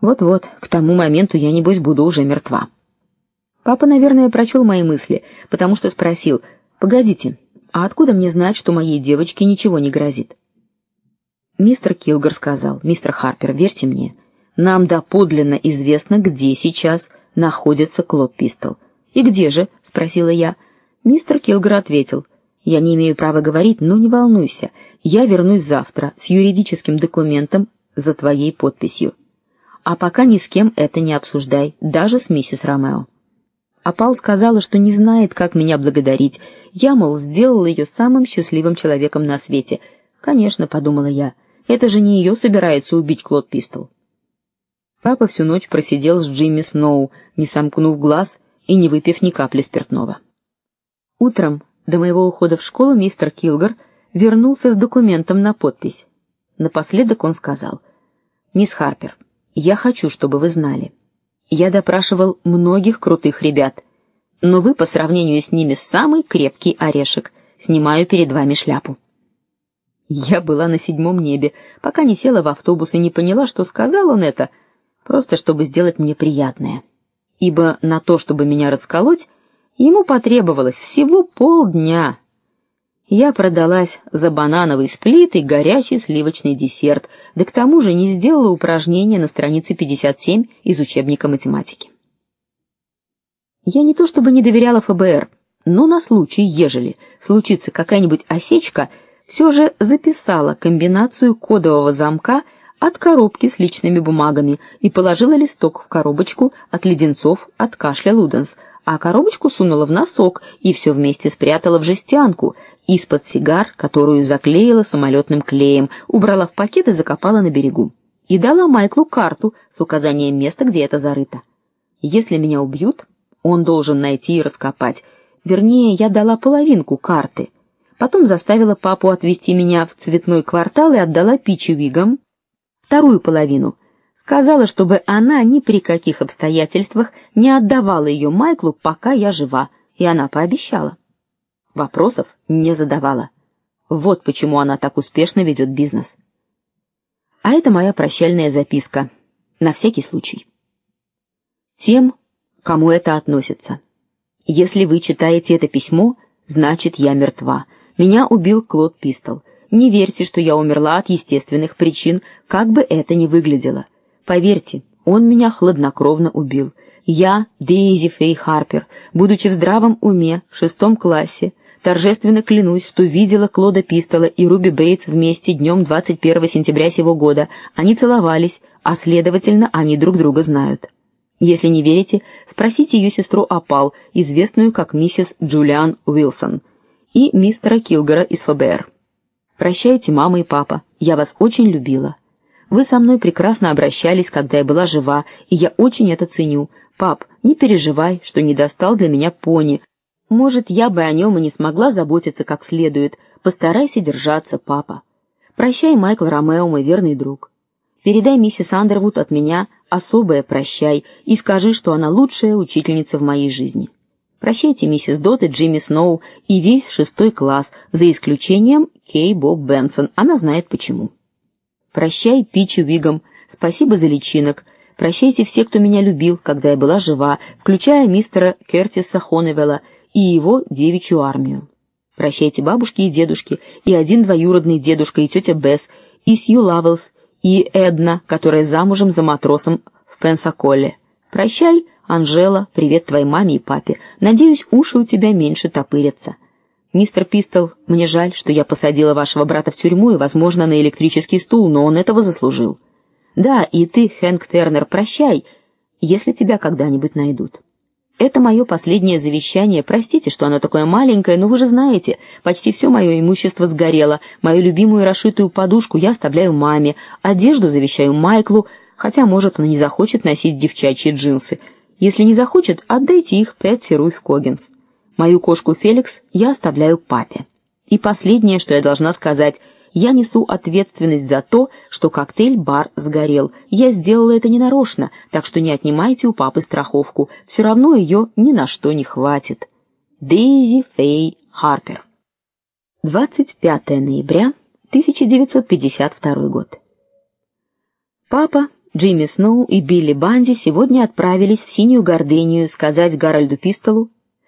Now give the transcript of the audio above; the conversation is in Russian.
Вот-вот, к тому моменту я небось буду уже мертва. Папа, наверное, прочел мои мысли, потому что спросил: "Погодите, а откуда мне знать, что моей девочке ничего не грозит?" Мистер Килгар сказал: "Мистер Харпер, верьте мне, нам доподлинно известно, где сейчас находится Клод Пистол". "И где же?" спросила я. Мистер Килгар ответил: "Я не имею права говорить, но не волнуйся. Я вернусь завтра с юридическим документом за твоей подписью. А пока ни с кем это не обсуждай, даже с миссис Ромео". Апал сказала, что не знает, как меня благодарить. Я, мол, сделал ее самым счастливым человеком на свете. Конечно, подумала я. Это же не ее собирается убить Клод Пистол. Папа всю ночь просидел с Джимми Сноу, не сомкнув глаз и не выпив ни капли спиртного. Утром до моего ухода в школу мистер Килгар вернулся с документом на подпись. Напоследок он сказал: "Мисс Харпер, я хочу, чтобы вы знали. Я допрашивал многих крутых ребят, но вы по сравнению с ними самый крепкий орешек. Снимаю перед вами шляпу". Я была на седьмом небе, пока не села в автобус и не поняла, что сказал он это, просто чтобы сделать мне приятное. Ибо на то, чтобы меня расколоть, ему потребовалось всего полдня. Я продалась за банановый сплит и горячий сливочный десерт, да к тому же не сделала упражнения на странице 57 из учебника математики. Я не то чтобы не доверяла ФБР, но на случай, ежели случится какая-нибудь осечка, все же записала комбинацию кодового замка от коробки с личными бумагами и положила листок в коробочку от леденцов от кашля Луденс, а коробочку сунула в носок и все вместе спрятала в жестянку из-под сигар, которую заклеила самолетным клеем, убрала в пакет и закопала на берегу. И дала Майклу карту с указанием места, где это зарыто. Если меня убьют, он должен найти и раскопать. Вернее, я дала половинку карты. Потом заставила папу отвезти меня в цветной квартал и отдала Пичи Вигам вторую половину. Сказала, чтобы она ни при каких обстоятельствах не отдавала ее Майклу, пока я жива, и она пообещала. Вопросов не задавала. Вот почему она так успешно ведет бизнес. А это моя прощальная записка, на всякий случай. Тем, кому это относится. Если вы читаете это письмо, значит, я мертва. Меня убил Клод Пистол. Не верьте, что я умерла от естественных причин, как бы это ни выглядело. Поверьте, он меня хладнокровно убил. Я, Дейзи Фей Харпер, будучи в здравом уме в шестом классе, торжественно клянусь, что видела Клода Пистола и Руби Бейтс вместе днем 21 сентября сего года. Они целовались, а следовательно, они друг друга знают. Если не верите, спросите ее сестру Апал, известную как миссис Джулиан Уилсон и мистера Килгера из ФБР. Прощайте, мама и папа. Я вас очень любила. Вы со мной прекрасно обращались, когда я была жива, и я очень это ценю. Пап, не переживай, что не достал для меня пони. Может, я бы о нем и не смогла заботиться как следует. Постарайся держаться, папа. Прощай, Майкл Ромео, мой верный друг. Передай миссис Андервуд от меня особое прощай и скажи, что она лучшая учительница в моей жизни. Прощайте, миссис Дот и Джимми Сноу и весь шестой класс, за исключением Кей Боб Бенсон. Она знает почему. Прощай, Пичи Вигом. Спасибо за личинок. Прощайте все, кто меня любил, когда я была жива, включая мистера Кертиса Хоневелла и его девичью армию. Прощайте бабушки и дедушки, и один двоюродный дедушка и тетя Бесс, и Сью Лавелс, и Эдна, которая замужем за матросом в Пенсаколе. Прощай, Анжела, привет твоей маме и папе. Надеюсь, уши у тебя меньше топырятся. Мистер Пистол, мне жаль, что я посадила вашего брата в тюрьму и, возможно, на электрический стул, но он этого заслужил. Да, и ты, Хэнк Тернер, прощай, если тебя когда-нибудь найдут. Это мое последнее завещание. Простите, что оно такое маленькое, но вы же знаете, почти все мое имущество сгорело. Мою любимую расшитую подушку я оставляю маме, одежду завещаю Майклу, хотя, может, он не захочет носить девчачьи джинсы. Если не захочет, отдайте их Пэтси Руф Когинс. Мою кошку Феликс я оставляю папе. И последнее, что я должна сказать, я несу ответственность за то, что коктейль-бар сгорел. Я сделала это ненарочно, так что не отнимайте у папы страховку. Все равно ее ни на что не хватит. Дейзи Фей Харпер. 25 ноября 1952 год. Папа Джимми Сноу и Билли Банди сегодня отправились в Синюю Гордению сказать Гарольду Пистолу,